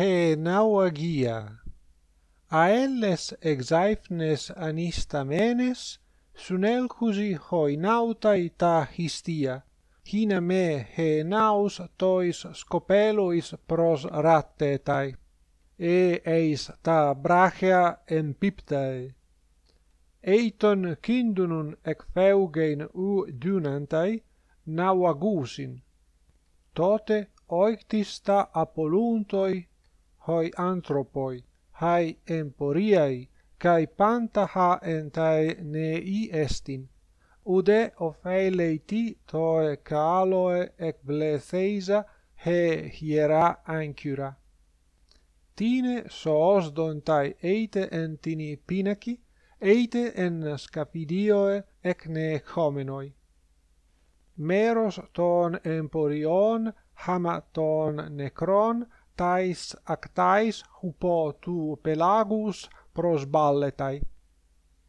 he a elles exaifnes anistamenes sunelcusi hoi nautai ta histia, hina me he naus tois scopelois pros rattetai, e eis ta brachea empiptae. Eiton kindunun ec feugein u dunantai, nauagusin. Tote oictis ta apoluntoi hoi anthropoi, hai emporiai, kai panta ha entae nei estin. Ude opheleti toe caloe ec bletheisa he hiera ancura. Tine soos dontai eite entini pinaci, eite en scapidioe ec ne homenoi. Meros ton emporion, hama ton necron, tais actais hupo tu pelagus pros balletai.